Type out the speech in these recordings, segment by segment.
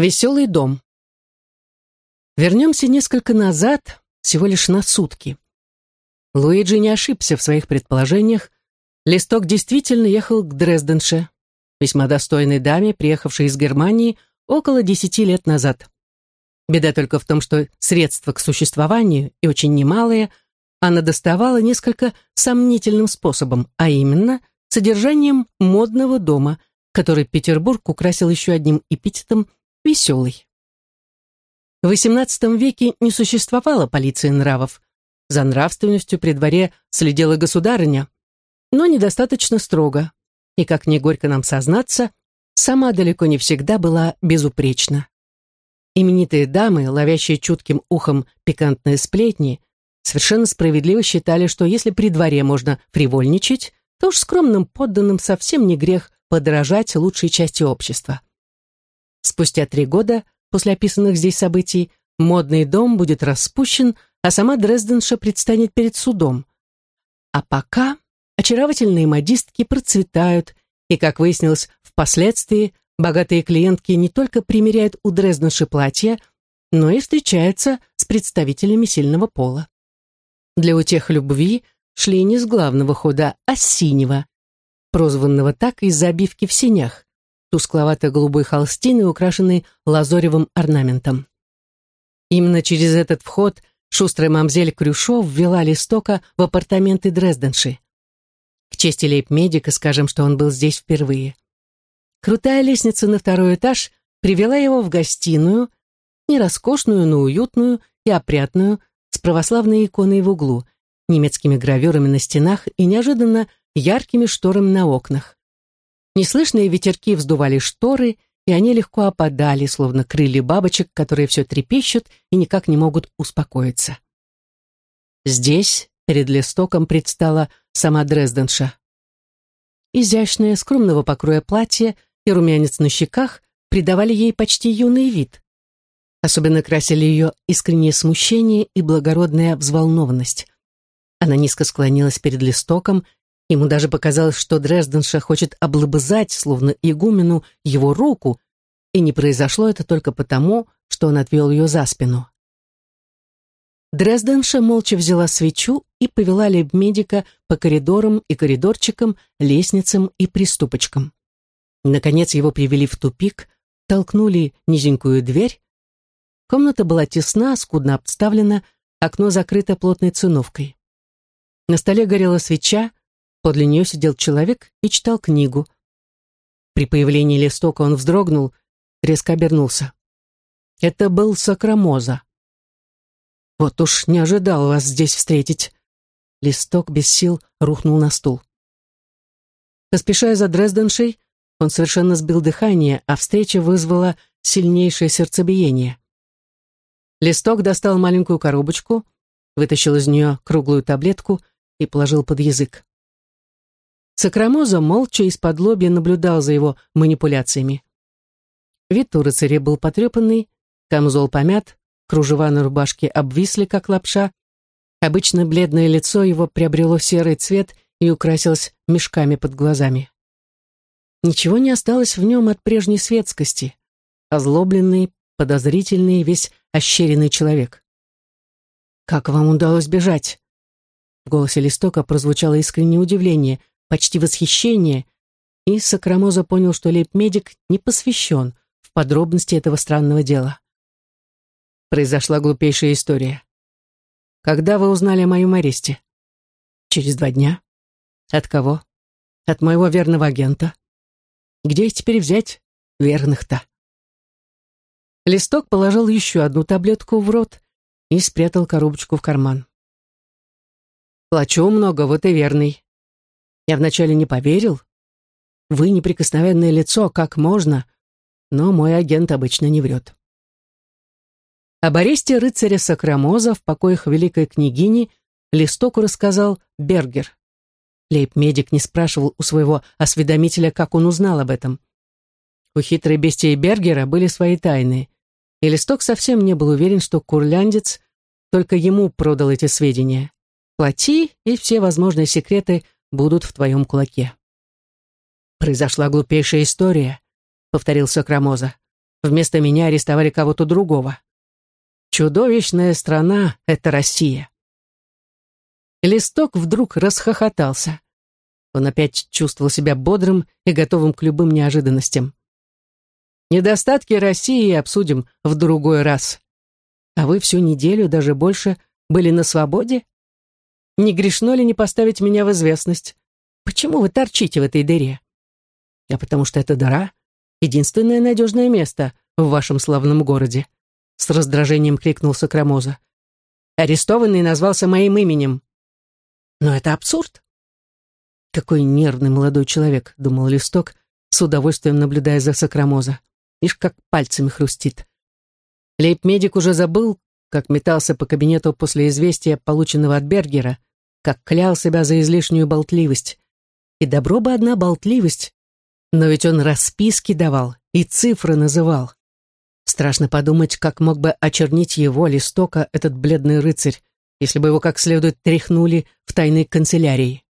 Веселый дом. Вернемся несколько назад, всего лишь на сутки. Луиджи не ошибся в своих предположениях. Листок действительно ехал к Дрезденше, весьма достойной даме, приехавшей из Германии около десяти лет назад. Беда только в том, что средства к существованию, и очень немалые, она доставала несколько сомнительным способом, а именно содержанием модного дома, который Петербург украсил еще одним эпитетом – веселый. В XVIII веке не существовало полиции нравов. За нравственностью при дворе следила государыня, но недостаточно строго. И, как не горько нам сознаться, сама далеко не всегда была безупречна. Именитые дамы, ловящие чутким ухом пикантные сплетни, совершенно справедливо считали, что если при дворе можно фривольничать, то уж скромным подданным совсем не грех подражать лучшей части общества. Спустя три года после описанных здесь событий модный дом будет распущен, а сама Дрезденша предстанет перед судом. А пока очаровательные модистки процветают, и, как выяснилось впоследствии, богатые клиентки не только примеряют у Дрезденши платья, но и встречаются с представителями сильного пола. Для утех любви шли не с главного хода, а с синего, прозванного так из-за обивки в синях, тускловато-голубой холстины, украшенной лазоревым орнаментом. Именно через этот вход шустрая мамзель Крюшов ввела Листока в апартаменты Дрезденши. К чести лейб-медика скажем, что он был здесь впервые. Крутая лестница на второй этаж привела его в гостиную, не роскошную, но уютную и опрятную, с православной иконой в углу, немецкими гравюрами на стенах и неожиданно яркими шторами на окнах. Неслышные ветерки вздували шторы, и они легко опадали, словно крылья бабочек, которые все трепещут и никак не могут успокоиться. Здесь перед листоком предстала сама Дрезденша. Изящное, скромного покроя платье и румянец на щеках придавали ей почти юный вид. Особенно красили ее искреннее смущение и благородная взволнованность. Она низко склонилась перед листоком Ему даже показалось, что Дрезденша хочет облобызать, словно игумену, его руку, и не произошло это только потому, что он отвел ее за спину. Дрезденша молча взяла свечу и повела лейб-медика по коридорам и коридорчикам, лестницам и приступочкам. Наконец его привели в тупик, толкнули низенькую дверь. Комната была тесна, скудно обставлена, окно закрыто плотной циновкой. На столе горела свеча, Подле нее сидел человек и читал книгу. При появлении листока он вздрогнул, резко обернулся. Это был Сакрамоза. «Вот уж не ожидал вас здесь встретить». Листок без сил рухнул на стул. Поспешая за Дрезденшей, он совершенно сбил дыхание, а встреча вызвала сильнейшее сердцебиение. Листок достал маленькую коробочку, вытащил из нее круглую таблетку и положил под язык. Сакрамоза молча из-под лобья наблюдал за его манипуляциями. Вид у рыцаря был потрепанный, камзол помят, кружева на рубашке обвисли, как лапша. Обычно бледное лицо его приобрело серый цвет и украсилось мешками под глазами. Ничего не осталось в нем от прежней светскости. Озлобленный, подозрительный, весь ощеренный человек. «Как вам удалось бежать?» В голосе Листока прозвучало искреннее удивление, почти восхищение, и Сакрамоза понял, что лейб-медик не посвящен в подробности этого странного дела. Произошла глупейшая история. Когда вы узнали о моем аресте? Через два дня. От кого? От моего верного агента. Где их теперь взять? Верных-то. Листок положил еще одну таблетку в рот и спрятал коробочку в карман. «Плачу много, вот и верный. Я вначале не поверил. Вы неприкосновенное лицо, как можно? Но мой агент обычно не врет. Об аресте рыцаря Сакрамоза в покоях великой княгини Листоку рассказал Бергер. Лейб-медик не спрашивал у своего осведомителя, как он узнал об этом. У хитрой бестии Бергера были свои тайны, и Листок совсем не был уверен, что курляндец только ему продал эти сведения. Плати, и все возможные секреты будут в твоем кулаке. «Произошла глупейшая история», — повторил Сокрамоза. Вместо меня арестовали кого-то другого. Чудовищная страна — это Россия. Листок вдруг расхохотался. Он опять чувствовал себя бодрым и готовым к любым неожиданностям. Недостатки России обсудим в другой раз. А вы всю неделю, даже больше, были на свободе? Не грешно ли не поставить меня в известность? Почему вы торчите в этой дыре? А потому что эта дыра — единственное надежное место в вашем славном городе. С раздражением крикнул Сокрамоза. Арестованный назвался моим именем. Но это абсурд. Какой нервный молодой человек, думал Листок, с удовольствием наблюдая за Сокрамоза. Ишь, как пальцами хрустит. Лейб-медик уже забыл, как метался по кабинету после известия, полученного от Бергера, как клял себя за излишнюю болтливость. И добро бы одна болтливость, но ведь он расписки давал и цифры называл. Страшно подумать, как мог бы очернить его, листока, этот бледный рыцарь, если бы его как следует тряхнули в тайной канцелярии.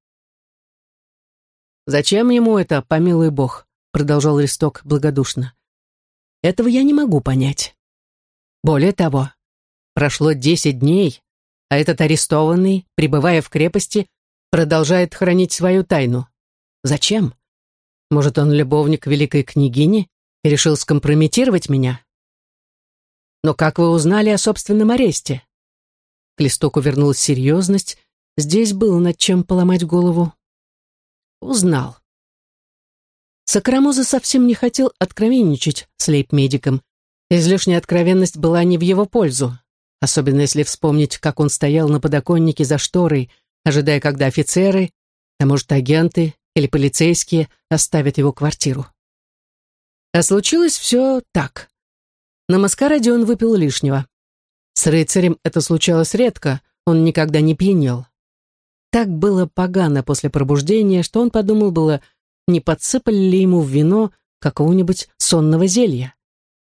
«Зачем ему это, помилуй бог?» — продолжал листок благодушно. «Этого я не могу понять. Более того, прошло десять дней, а этот арестованный, пребывая в крепости, продолжает хранить свою тайну. Зачем? Может, он любовник великой княгини и решил скомпрометировать меня? Но как вы узнали о собственном аресте? К листоку вернулась серьезность. Здесь было над чем поломать голову. Узнал. Сакрамоза совсем не хотел откровенничать с лейб-медиком. Излишняя откровенность была не в его пользу, особенно если вспомнить, как он стоял на подоконнике за шторой, ожидая, когда офицеры, а может, агенты или полицейские оставят его квартиру. А случилось все так. На маскараде он выпил лишнего. С рыцарем это случалось редко, он никогда не пьянел. Так было погано после пробуждения, что он подумал было, не подсыпали ли ему в вино какого-нибудь сонного зелья.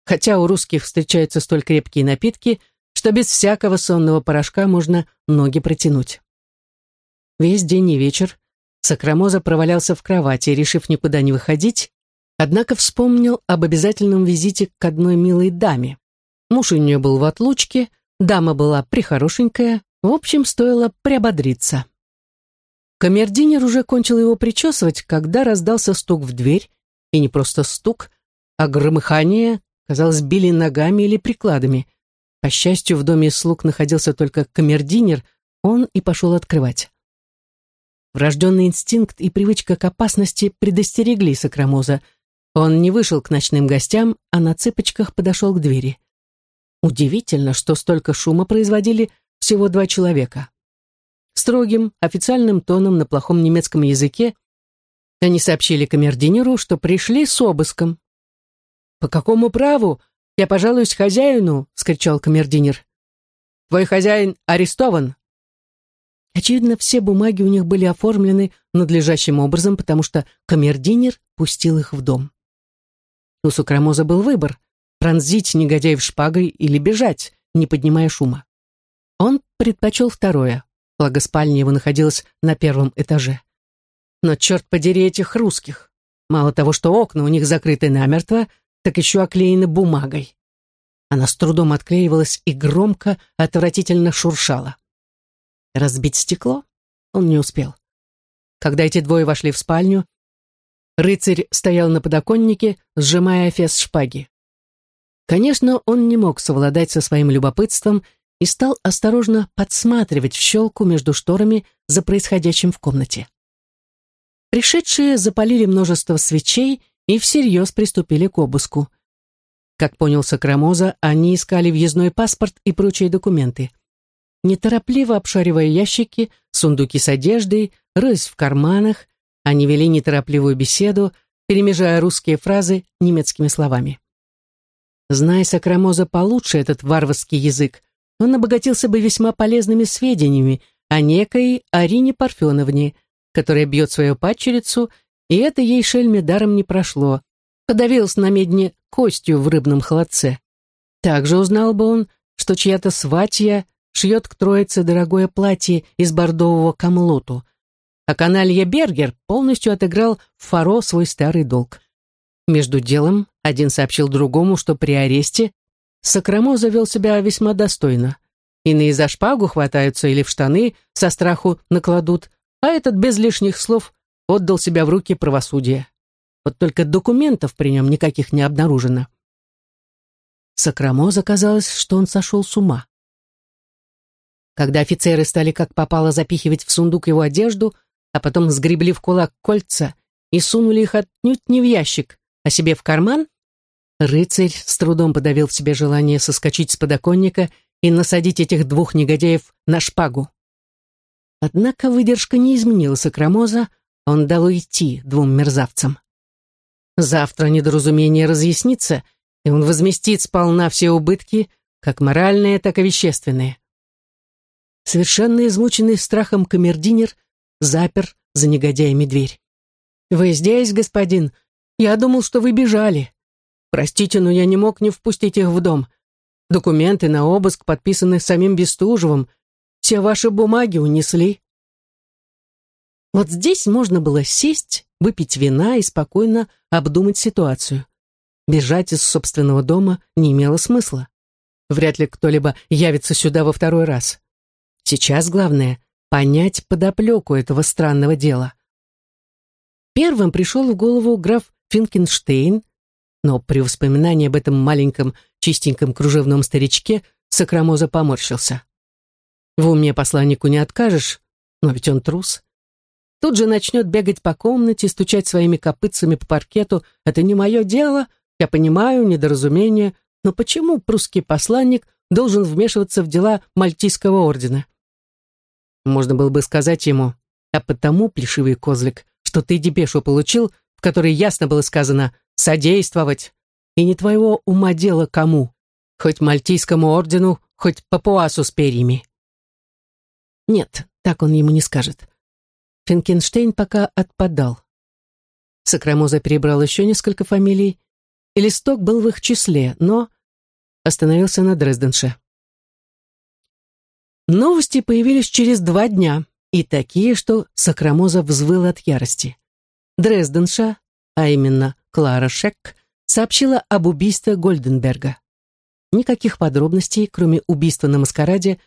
Хотя у русских встречаются столь крепкие напитки, что без всякого сонного порошка можно ноги протянуть. Весь день и вечер Сакрамоза провалялся в кровати, решив никуда не выходить, однако вспомнил об обязательном визите к одной милой даме. Муж у нее был в отлучке, дама была прихорошенькая, в общем, стоило приободриться. Камердинер уже кончил его причесывать, когда раздался стук в дверь, и не просто стук, а громыхание, казалось, били ногами или прикладами. По счастью, в доме слуг находился только камердинер, он и пошел открывать. Врожденный инстинкт и привычка к опасности предостерегли Сакрамоза. Он не вышел к ночным гостям, а на цыпочках подошел к двери. Удивительно, что столько шума производили всего два человека. Строгим, официальным тоном на плохом немецком языке они сообщили камердинеру, что пришли с обыском. «По какому праву? Я пожалуюсь хозяину!» — вскричал камердинер. «Твой хозяин арестован!» Очевидно, все бумаги у них были оформлены надлежащим образом, потому что камердинер пустил их в дом. У Сукрамоза был выбор пронзить негодяев шпагой или бежать, не поднимая шума. Он предпочел второе, благо спальня его находилась на первом этаже. Но черт подери этих русских. Мало того, что окна у них закрыты намертво, так еще оклеены бумагой. Она с трудом отклеивалась и громко, отвратительно шуршала. Разбить стекло он не успел. Когда эти двое вошли в спальню, рыцарь стоял на подоконнике, сжимая фес шпаги. Конечно, он не мог совладать со своим любопытством и стал осторожно подсматривать в щелку между шторами за происходящим в комнате. Пришедшие запалили множество свечей и всерьез приступили к обыску. Как понял Сакрамоза, они искали въездной паспорт и прочие документы. Неторопливо обшаривая ящики, сундуки с одеждой, рысь в карманах, они вели неторопливую беседу, перемежая русские фразы немецкими словами. Зная Сакрамоза получше этот варварский язык, он обогатился бы весьма полезными сведениями о некой Арине Парфеновне, которая бьет свою падчерицу, и это ей шельме даром не прошло. Подавилась на медне костью в рыбном холодце. Также узнал бы он, что чья-то сватья шьет к троице дорогое платье из бордового камлоту, а каналья Бергер полностью отыграл в Фаро свой старый долг. Между делом Один сообщил другому, что при аресте Сакрамо завел себя весьма достойно. Иные за шпагу хватаются или в штаны со страху накладут, а этот без лишних слов отдал себя в руки правосудия. Вот только документов при нем никаких не обнаружено. Сакрамо заказалось, что он сошел с ума. Когда офицеры стали как попало запихивать в сундук его одежду, а потом сгребли в кулак кольца и сунули их отнюдь не в ящик, а себе в карман, рыцарь с трудом подавил в себе желание соскочить с подоконника и насадить этих двух негодяев на шпагу. Однако выдержка не изменила Сакрамоза, он дал уйти двум мерзавцам. Завтра недоразумение разъяснится, и он возместит сполна все убытки, как моральные, так и вещественные. Совершенно измученный страхом камердинер запер за негодяями дверь. «Вы здесь, господин? Я думал, что вы бежали. Простите, но я не мог не впустить их в дом. Документы на обыск подписаны самим Бестужевым. Все ваши бумаги унесли». Вот здесь можно было сесть, выпить вина и спокойно обдумать ситуацию. Бежать из собственного дома не имело смысла. Вряд ли кто-либо явится сюда во второй раз. Сейчас главное — понять подоплеку этого странного дела. Первым пришел в голову граф Финкенштейн, но при воспоминании об этом маленьком чистеньком кружевном старичке Сакрамоза поморщился. В уме посланнику не откажешь, но ведь он трус. Тут же начнет бегать по комнате, стучать своими копытцами по паркету. Это не мое дело, я понимаю, недоразумение, но почему прусский посланник должен вмешиваться в дела Мальтийского ордена? Можно было бы сказать ему, а потому, плешивый козлик, что ты депешу получил, в которой ясно было сказано «содействовать», и не твоего ума дело кому, хоть Мальтийскому ордену, хоть Папуасу с перьями. Нет, так он ему не скажет. Финкенштейн пока отпадал. Сакрамоза перебрал еще несколько фамилий, и листок был в их числе, но остановился на Дрезденше. Новости появились через два дня, и такие, что Сакрамоза взвыл от ярости. Дрезденша, а именно Клара Шек, сообщила об убийстве Гольденберга. Никаких подробностей, кроме убийства на маскараде,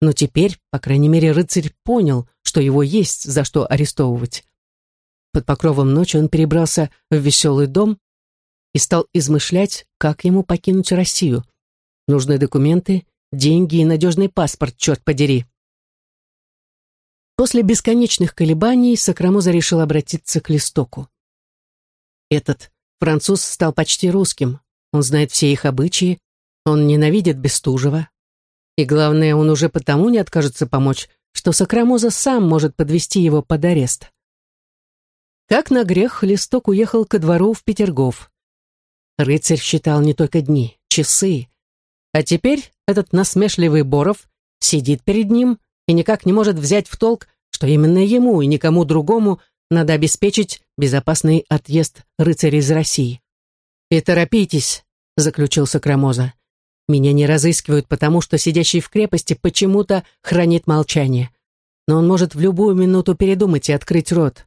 но теперь, по крайней мере, рыцарь понял, что его есть за что арестовывать. Под покровом ночи он перебрался в веселый дом и стал измышлять, как ему покинуть Россию. Нужны документы, деньги и надежный паспорт, черт подери. После бесконечных колебаний Сакрамоза решил обратиться к Листоку. Этот француз стал почти русским, он знает все их обычаи, он ненавидит Бестужева, и главное, он уже потому не откажется помочь, что Сакрамоза сам может подвести его под арест. Как на грех, Листок уехал ко двору в Петергоф. Рыцарь считал не только дни, часы. А теперь этот насмешливый Боров сидит перед ним и никак не может взять в толк, что именно ему и никому другому надо обеспечить безопасный отъезд рыцаря из России. «И торопитесь», — заключил Сакрамоза. Меня не разыскивают, потому что сидящий в крепости почему-то хранит молчание. Но он может в любую минуту передумать и открыть рот.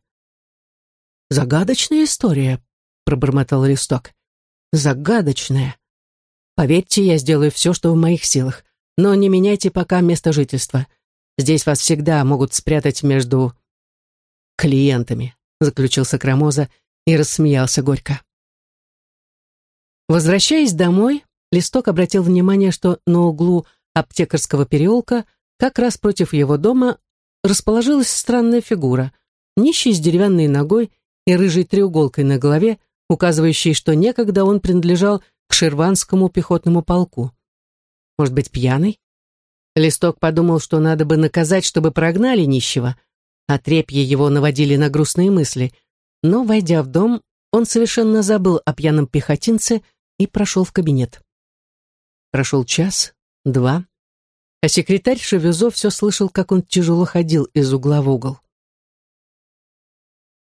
«Загадочная история», — пробормотал листок. «Загадочная. Поверьте, я сделаю все, что в моих силах, но не меняйте пока место жительства. Здесь вас всегда могут спрятать между клиентами», — заключил Сакрамоза и рассмеялся горько. Возвращаясь домой, Листок обратил внимание, что на углу аптекарского переулка, как раз против его дома, расположилась странная фигура, нищий с деревянной ногой и рыжей треуголкой на голове, указывающей, что некогда он принадлежал к шерванскому пехотному полку. Может быть, пьяный? Листок подумал, что надо бы наказать, чтобы прогнали нищего, а трепья его наводили на грустные мысли. Но, войдя в дом, он совершенно забыл о пьяном пехотинце и прошел в кабинет. Прошел час, два, а секретарь Шевезо все слышал, как он тяжело ходил из угла в угол.